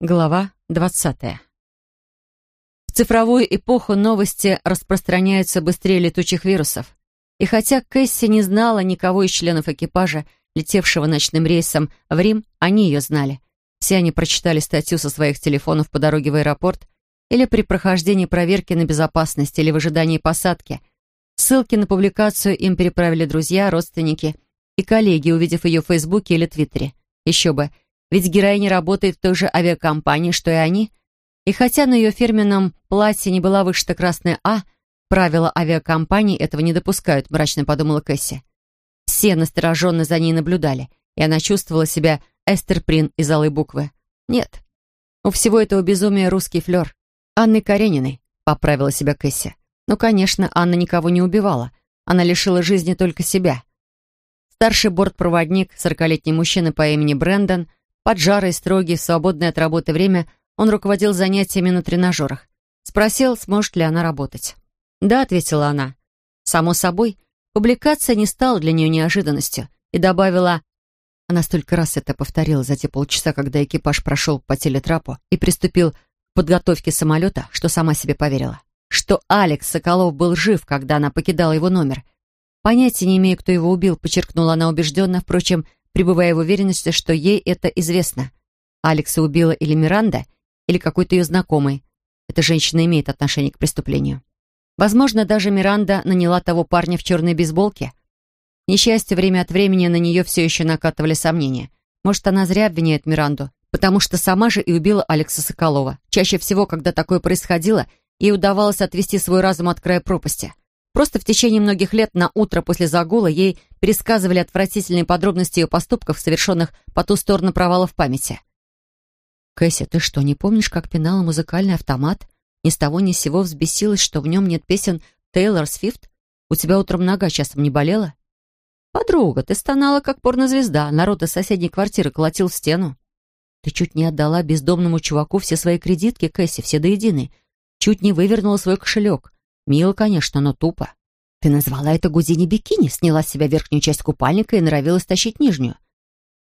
Глава 20. В цифровую эпоху новости распространяются быстрее летучих вирусов. И хотя Кэсси не знала никого из членов экипажа, летевшего ночным рейсом в Рим, они ее знали. Все они прочитали статью со своих телефонов по дороге в аэропорт или при прохождении проверки на безопасность или в ожидании посадки. Ссылки на публикацию им переправили друзья, родственники и коллеги, увидев ее в Фейсбуке или Твиттере. Еще бы – ведь героиня работает в той же авиакомпании, что и они. И хотя на ее фирменном платье не была вышита красная «А», правила авиакомпании этого не допускают, мрачно подумала Кэсси. Все настороженно за ней наблюдали, и она чувствовала себя Эстер Прин из алой буквы. Нет, у всего этого безумия русский флер. Анны Карениной, поправила себя Кэсси. Ну, конечно, Анна никого не убивала. Она лишила жизни только себя. Старший бортпроводник, сорокалетний мужчина по имени Брэндон, Поджарый, строгий, в свободное от работы время он руководил занятиями на тренажерах. Спросил, сможет ли она работать. «Да», — ответила она. Само собой, публикация не стала для нее неожиданностью и добавила... Она столько раз это повторила за те полчаса, когда экипаж прошел по телетрапу и приступил к подготовке самолета, что сама себе поверила. Что Алекс Соколов был жив, когда она покидала его номер. Понятия не имея, кто его убил, подчеркнула она убежденно, впрочем, пребывая в уверенности, что ей это известно. Алекса убила или Миранда, или какой-то ее знакомый. Эта женщина имеет отношение к преступлению. Возможно, даже Миранда наняла того парня в черной бейсболке. К несчастью, время от времени на нее все еще накатывали сомнения. Может, она зря обвиняет Миранду, потому что сама же и убила Алекса Соколова. Чаще всего, когда такое происходило, ей удавалось отвести свой разум от края пропасти. Просто в течение многих лет на утро после загула ей пересказывали отвратительные подробности ее поступков, совершенных по ту сторону провала в памяти. «Кэсси, ты что, не помнишь, как пинала музыкальный автомат? Ни с того ни с сего взбесилась, что в нем нет песен Тейлор Свифт? У тебя утром нога часом не болела?» «Подруга, ты стонала, как порнозвезда. Народ из соседней квартиры колотил в стену. Ты чуть не отдала бездомному чуваку все свои кредитки, Кэсси, все до единой. Чуть не вывернула свой кошелек. Мило, конечно, но тупо. Ты назвала это гудини бикини, сняла с себя верхнюю часть купальника и норовилась тащить нижнюю.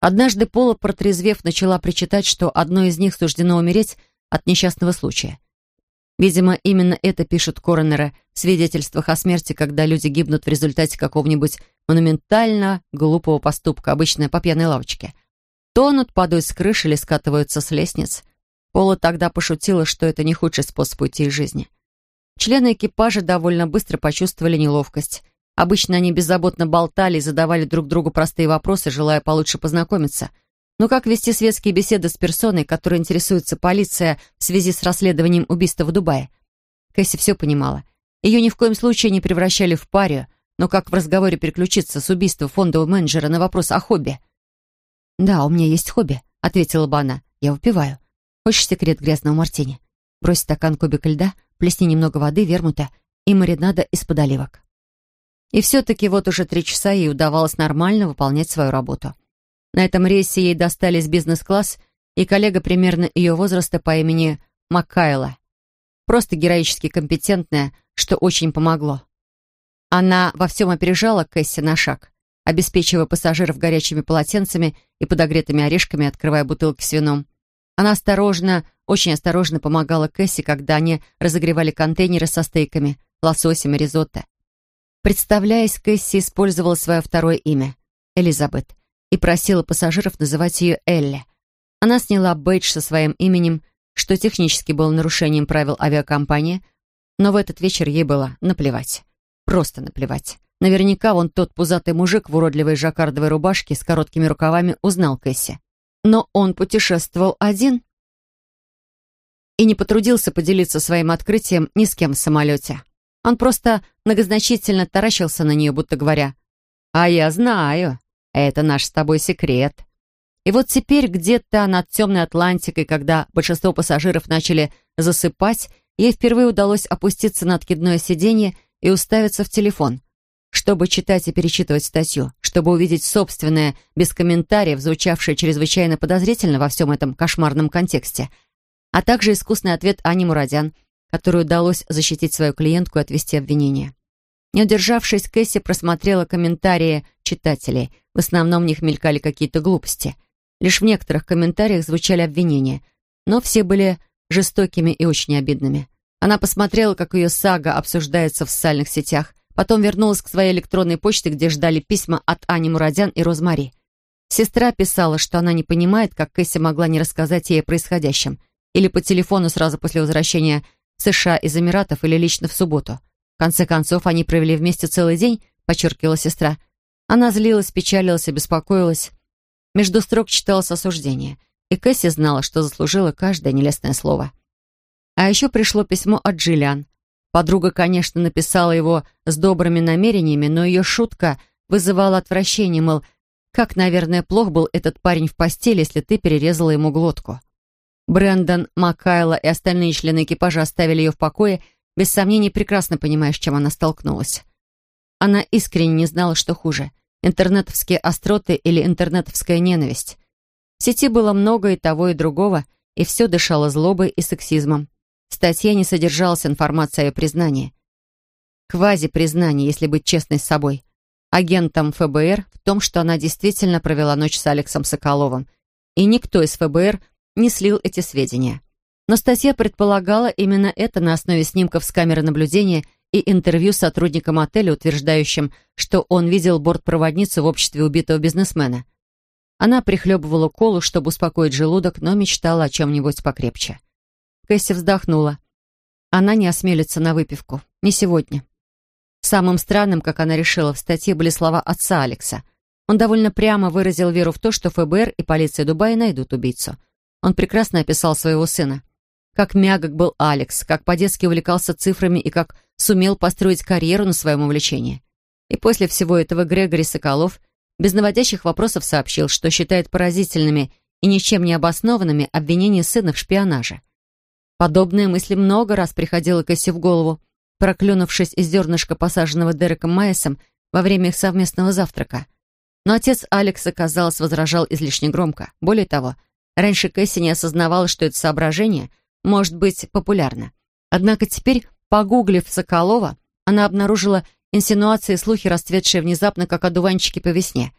Однажды Пола, протрезвев, начала причитать, что одной из них суждено умереть от несчастного случая. Видимо, именно это пишут коронеры в свидетельствах о смерти, когда люди гибнут в результате какого-нибудь монументально глупого поступка, обычно по пьяной лавочке. Тонут, падают с крыши или скатываются с лестниц. Пола тогда пошутила, что это не худший способ уйти из жизни. Члены экипажа довольно быстро почувствовали неловкость. Обычно они беззаботно болтали и задавали друг другу простые вопросы, желая получше познакомиться. Но как вести светские беседы с персоной, которой интересуется полиция в связи с расследованием убийства в Дубае? Кэсси все понимала. Ее ни в коем случае не превращали в парию, но как в разговоре переключиться с убийства фондового менеджера на вопрос о хобби? «Да, у меня есть хобби», — ответила бы она. «Я выпиваю. Хочешь секрет грязного мартини? Брось стакан кубика льда, плесни немного воды, вермута и маринада из-под оливок. И все-таки вот уже три часа ей удавалось нормально выполнять свою работу. На этом рейсе ей достались бизнес-класс и коллега примерно ее возраста по имени Маккайла. Просто героически компетентная, что очень помогло. Она во всем опережала Кэсси на шаг, обеспечивая пассажиров горячими полотенцами и подогретыми орешками, открывая бутылки с вином. Она осторожно, очень осторожно помогала Кэсси, когда они разогревали контейнеры со стейками, лососем и ризотто. Представляясь, Кэсси использовала свое второе имя — Элизабет, и просила пассажиров называть ее Элли. Она сняла бейдж со своим именем, что технически было нарушением правил авиакомпании, но в этот вечер ей было наплевать. Просто наплевать. Наверняка вон тот пузатый мужик в уродливой жаккардовой рубашке с короткими рукавами узнал Кэсси. Но он путешествовал один и не потрудился поделиться своим открытием ни с кем в самолете. Он просто многозначительно таращился на нее, будто говоря, «А я знаю, это наш с тобой секрет». И вот теперь где-то над темной Атлантикой, когда большинство пассажиров начали засыпать, ей впервые удалось опуститься на откидное сиденье и уставиться в телефон чтобы читать и перечитывать статью, чтобы увидеть собственное, без комментариев, звучавшее чрезвычайно подозрительно во всем этом кошмарном контексте, а также искусный ответ Ани Мурадян, которой удалось защитить свою клиентку и отвести обвинение. Не удержавшись, Кэсси просмотрела комментарии читателей. В основном в них мелькали какие-то глупости. Лишь в некоторых комментариях звучали обвинения. но все были жестокими и очень обидными. Она посмотрела, как ее сага обсуждается в социальных сетях, потом вернулась к своей электронной почте, где ждали письма от Ани Мурадян и Розмари. Сестра писала, что она не понимает, как Кэсси могла не рассказать ей о происходящем, или по телефону сразу после возвращения в США из Эмиратов, или лично в субботу. В конце концов, они провели вместе целый день, подчеркивала сестра. Она злилась, печалилась и беспокоилась. Между строк читалось осуждение, и Кэсси знала, что заслужила каждое нелестное слово. А еще пришло письмо от Джиллиан. Подруга, конечно, написала его с добрыми намерениями, но ее шутка вызывала отвращение, мол, как, наверное, плох был этот парень в постели, если ты перерезала ему глотку. Брэндон, Маккайла и остальные члены экипажа оставили ее в покое, без сомнений прекрасно понимая, с чем она столкнулась. Она искренне не знала, что хуже — интернетовские остроты или интернетовская ненависть. В сети было много и того, и другого, и все дышало злобой и сексизмом. В статье не содержалась информация о ее признании. Квази-признание, если быть честной с собой. Агентом ФБР в том, что она действительно провела ночь с Алексом Соколовым, и никто из ФБР не слил эти сведения. Но статья предполагала именно это на основе снимков с камеры наблюдения и интервью с сотрудником отеля, утверждающим, что он видел бортпроводницу в обществе убитого бизнесмена. Она прихлебывала колу, чтобы успокоить желудок, но мечтала о чем-нибудь покрепче. Кэсси вздохнула. Она не осмелится на выпивку. Не сегодня. Самым странным, как она решила, в статье были слова отца Алекса. Он довольно прямо выразил веру в то, что ФБР и полиция Дубая найдут убийцу. Он прекрасно описал своего сына. Как мягок был Алекс, как по-детски увлекался цифрами и как сумел построить карьеру на своем увлечении. И после всего этого Грегори Соколов без наводящих вопросов сообщил, что считает поразительными и ничем не обоснованными обвинения сына в шпионаже. Подобные мысли много раз приходило Кэсси в голову, проклюнувшись из зернышка, посаженного Дереком Майесом во время их совместного завтрака. Но отец Алекса, казалось, возражал излишне громко. Более того, раньше Кэсси не осознавала, что это соображение может быть популярно. Однако теперь, погуглив Соколова, она обнаружила инсинуации и слухи, расцветшие внезапно, как одуванчики по весне.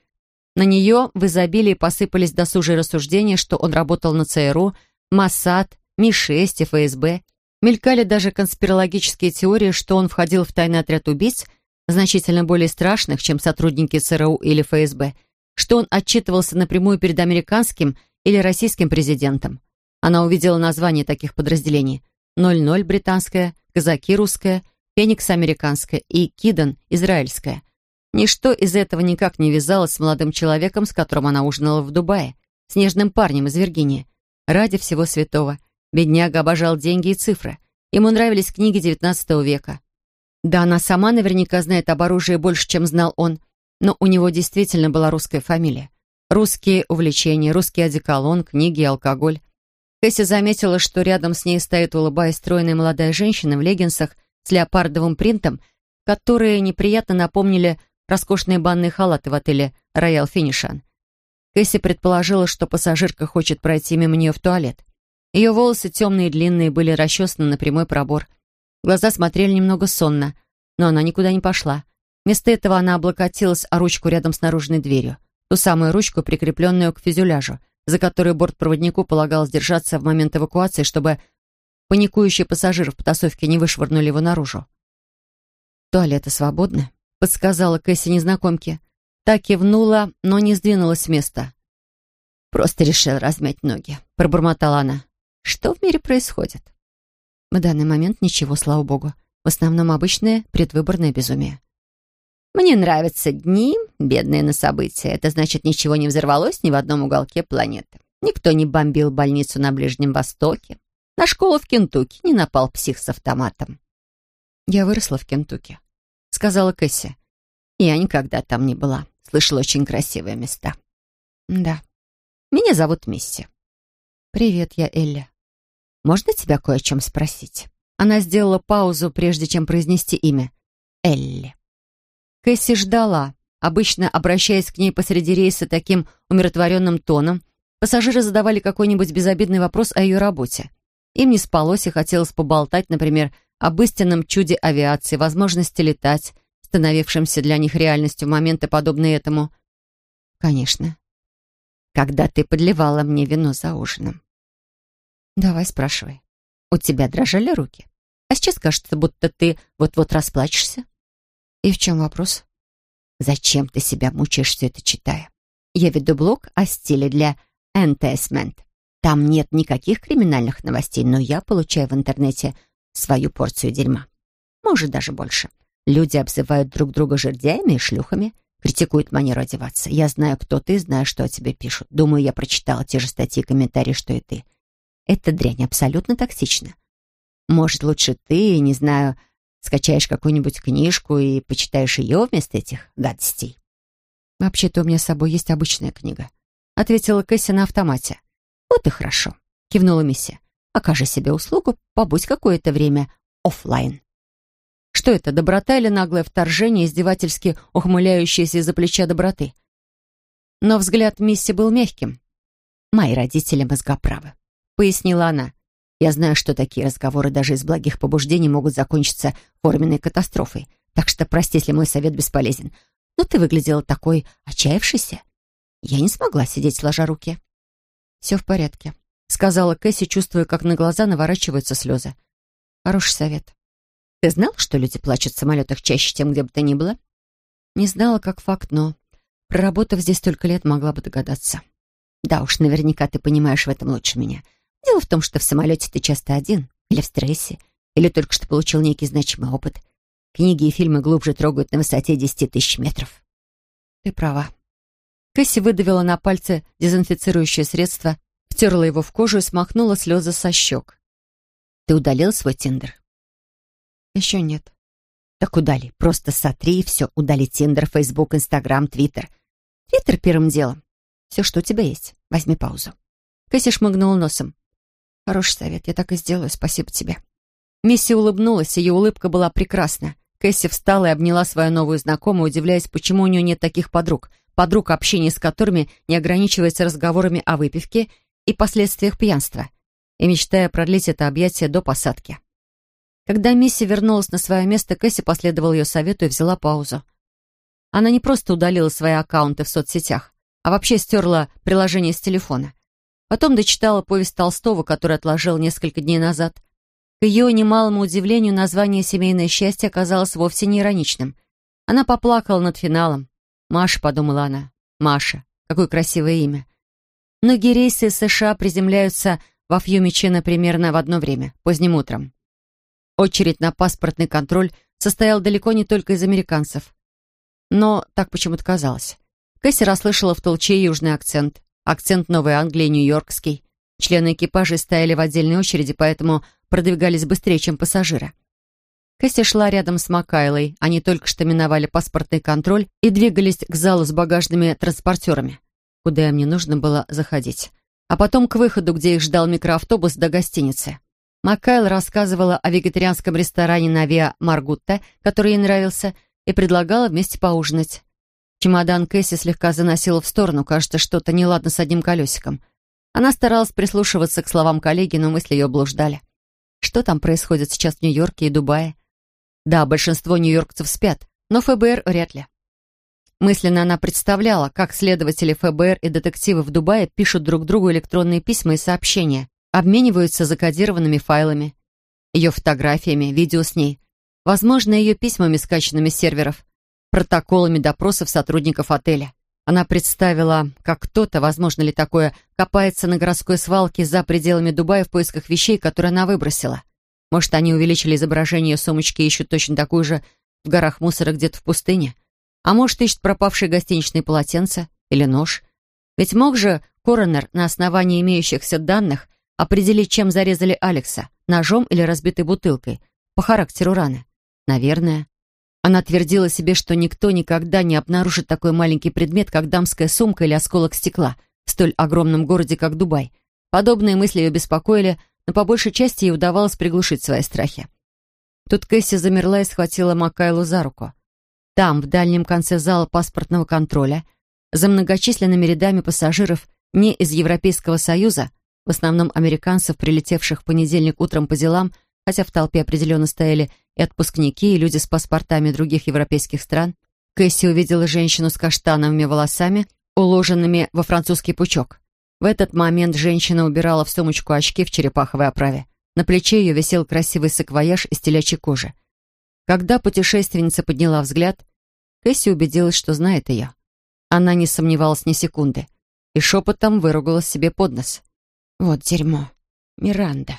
На нее в изобилии посыпались досужие рассуждения, что он работал на ЦРУ, Моссад, Ми-6 и ФСБ. Мелькали даже конспирологические теории, что он входил в тайный отряд убийц, значительно более страшных, чем сотрудники ЦРУ или ФСБ, что он отчитывался напрямую перед американским или российским президентом. Она увидела названия таких подразделений. 00 британская, Казаки русская, Феникс американская и Кидан израильская. Ничто из этого никак не вязалось с молодым человеком, с которым она ужинала в Дубае, с нежным парнем из Виргинии. Ради всего святого. Бедняга обожал деньги и цифры. Ему нравились книги XIX века. Да, она сама наверняка знает об оружии больше, чем знал он, но у него действительно была русская фамилия. Русские увлечения, русский одеколон, книги и алкоголь. Кэсси заметила, что рядом с ней стоит, улыбаясь, стройная молодая женщина в леггинсах с леопардовым принтом, которые неприятно напомнили роскошные банные халаты в отеле «Роял Финишан». Кэсси предположила, что пассажирка хочет пройти мимо нее в туалет. Ее волосы темные и длинные были расчесаны на прямой пробор. Глаза смотрели немного сонно, но она никуда не пошла. Вместо этого она облокотилась о ручку рядом с наружной дверью, ту самую ручку, прикрепленную к фюзеляжу, за которой бортпроводнику полагалось держаться в момент эвакуации, чтобы паникующие пассажиры в потасовке не вышвырнули его наружу. «Туалеты свободны», — подсказала Кэсси незнакомке. Так кивнула, но не сдвинулась с места. «Просто решил размять ноги», — пробормотала она. «Что в мире происходит?» В данный момент ничего, слава богу. В основном обычное предвыборное безумие. Мне нравятся дни, бедные на события. Это значит, ничего не взорвалось ни в одном уголке планеты. Никто не бомбил больницу на Ближнем Востоке. На школу в Кентукки не напал псих с автоматом. «Я выросла в Кентукки», — сказала Кэсси. «Я никогда там не была. Слышала очень красивые места». «Да. Меня зовут Мисси». «Привет, я Элли». «Можно тебя кое о чем спросить?» Она сделала паузу, прежде чем произнести имя. «Элли». Кэсси ждала. Обычно, обращаясь к ней посреди рейса таким умиротворенным тоном, пассажиры задавали какой-нибудь безобидный вопрос о ее работе. Им не спалось и хотелось поболтать, например, об истинном чуде авиации, возможности летать, становившемся для них реальностью в моменты, подобные этому. Конечно. Когда ты подливала мне вино за ужином. «Давай, спрашивай. У тебя дрожали руки? А сейчас кажется, будто ты вот-вот расплачешься». «И в чем вопрос?» «Зачем ты себя мучаешь все это читая? Я веду блог о стиле для entertainment. Там нет никаких криминальных новостей, но я получаю в интернете свою порцию дерьма. Может, даже больше. Люди обзывают друг друга жердяями и шлюхами, критикуют манеру одеваться. Я знаю, кто ты, знаю, что о тебе пишут. Думаю, я прочитала те же статьи и комментарии, что и ты. Эта дрянь абсолютно токсична. Может, лучше ты, не знаю, скачаешь какую-нибудь книжку и почитаешь ее вместо этих гадостей. «Вообще-то у меня с собой есть обычная книга», — ответила Кэсси на автомате. «Вот и хорошо», — кивнула Мисси. «Окажи себе услугу, побудь какое-то время офлайн. Что это, доброта или наглое вторжение, издевательски ухмыляющееся из-за плеча доброты? Но взгляд Мисси был мягким. «Мои родители мозгоправы», — пояснила она. «Я знаю, что такие разговоры даже из благих побуждений могут закончиться форменной катастрофой, так что прости, если мой совет бесполезен. Но ты выглядела такой отчаявшейся. Я не смогла сидеть сложа руки». «Все в порядке», — сказала Кэсси, чувствуя, как на глаза наворачиваются слезы. «Хороший совет. Ты знал, что люди плачут в самолетах чаще, чем где бы то ни было? Не знала как факт, но, проработав здесь столько лет, могла бы догадаться. Да уж, наверняка ты понимаешь в этом лучше меня. Дело в том, что в самолете ты часто один, или в стрессе, или только что получил некий значимый опыт. Книги и фильмы глубже трогают на высоте десяти тысяч метров. Ты права. Кэсси выдавила на пальцы дезинфицирующее средство, втерла его в кожу и смахнула слезы со щек. Ты удалил свой тиндер? Еще нет. Так удали. Просто сотри и все. Удали Тиндер, Фейсбук, Инстаграм, Твиттер. Твиттер первым делом. Все, что у тебя есть. Возьми паузу. Кэсси шмыгнула носом. Хороший совет. Я так и сделаю. Спасибо тебе. Мисси улыбнулась. Ее улыбка была прекрасна. Кэсси встала и обняла свою новую знакомую, удивляясь, почему у нее нет таких подруг. Подруг, общение с которыми не ограничивается разговорами о выпивке и последствиях пьянства. И мечтая продлить это объятие до посадки. Когда Мисси вернулась на свое место, Кэсси последовала ее совету и взяла паузу. Она не просто удалила свои аккаунты в соцсетях, а вообще стерла приложение с телефона. Потом дочитала повесть Толстого, который отложил несколько дней назад. К ее немалому удивлению, название «Семейное счастье» оказалось вовсе не ироничным. Она поплакала над финалом. «Маша», — подумала она. «Маша. Какое красивое имя». Многие рейсы из США приземляются во Фьюмичино примерно в одно время, поздним утром. Очередь на паспортный контроль состояла далеко не только из американцев. Но так почему-то казалось. Кэсси расслышала в толче южный акцент, акцент Новой Англии, нью-йоркский. Члены экипажа стояли в отдельной очереди, поэтому продвигались быстрее, чем пассажиры. Кэсси шла рядом с Макайлой. Они только что миновали паспортный контроль и двигались к залу с багажными транспортерами, куда им не нужно было заходить. А потом к выходу, где их ждал микроавтобус до гостиницы. Маккайл рассказывала о вегетарианском ресторане на Виа Маргутта, который ей нравился, и предлагала вместе поужинать. Чемодан Кэсси слегка заносила в сторону, кажется, что-то неладно с одним колесиком. Она старалась прислушиваться к словам коллеги, но мысли ее блуждали. Что там происходит сейчас в Нью-Йорке и Дубае? Да, большинство нью-йоркцев спят, но ФБР вряд ли. Мысленно она представляла, как следователи ФБР и детективы в Дубае пишут друг другу электронные письма и сообщения обмениваются закодированными файлами, ее фотографиями, видео с ней, возможно, ее письмами, скачанными с серверов, протоколами допросов сотрудников отеля. Она представила, как кто-то, возможно ли такое, копается на городской свалке за пределами Дубая в поисках вещей, которые она выбросила. Может, они увеличили изображение сумочки и ищут точно такую же в горах мусора где-то в пустыне. А может, ищут пропавшие гостиничные полотенца или нож. Ведь мог же коронер на основании имеющихся данных Определить, чем зарезали Алекса, ножом или разбитой бутылкой, по характеру раны. Наверное. Она твердила себе, что никто никогда не обнаружит такой маленький предмет, как дамская сумка или осколок стекла в столь огромном городе, как Дубай. Подобные мысли ее беспокоили, но по большей части ей удавалось приглушить свои страхи. Тут Кэсси замерла и схватила Макайлу за руку. Там, в дальнем конце зала паспортного контроля, за многочисленными рядами пассажиров не из Европейского Союза, в основном американцев, прилетевших в понедельник утром по делам, хотя в толпе определенно стояли и отпускники, и люди с паспортами других европейских стран, Кэсси увидела женщину с каштановыми волосами, уложенными во французский пучок. В этот момент женщина убирала в сумочку очки в черепаховой оправе. На плече ее висел красивый саквояж из телячьей кожи. Когда путешественница подняла взгляд, Кэсси убедилась, что знает ее. Она не сомневалась ни секунды и шепотом выругалась себе под нос. «Вот дерьмо. Миранда».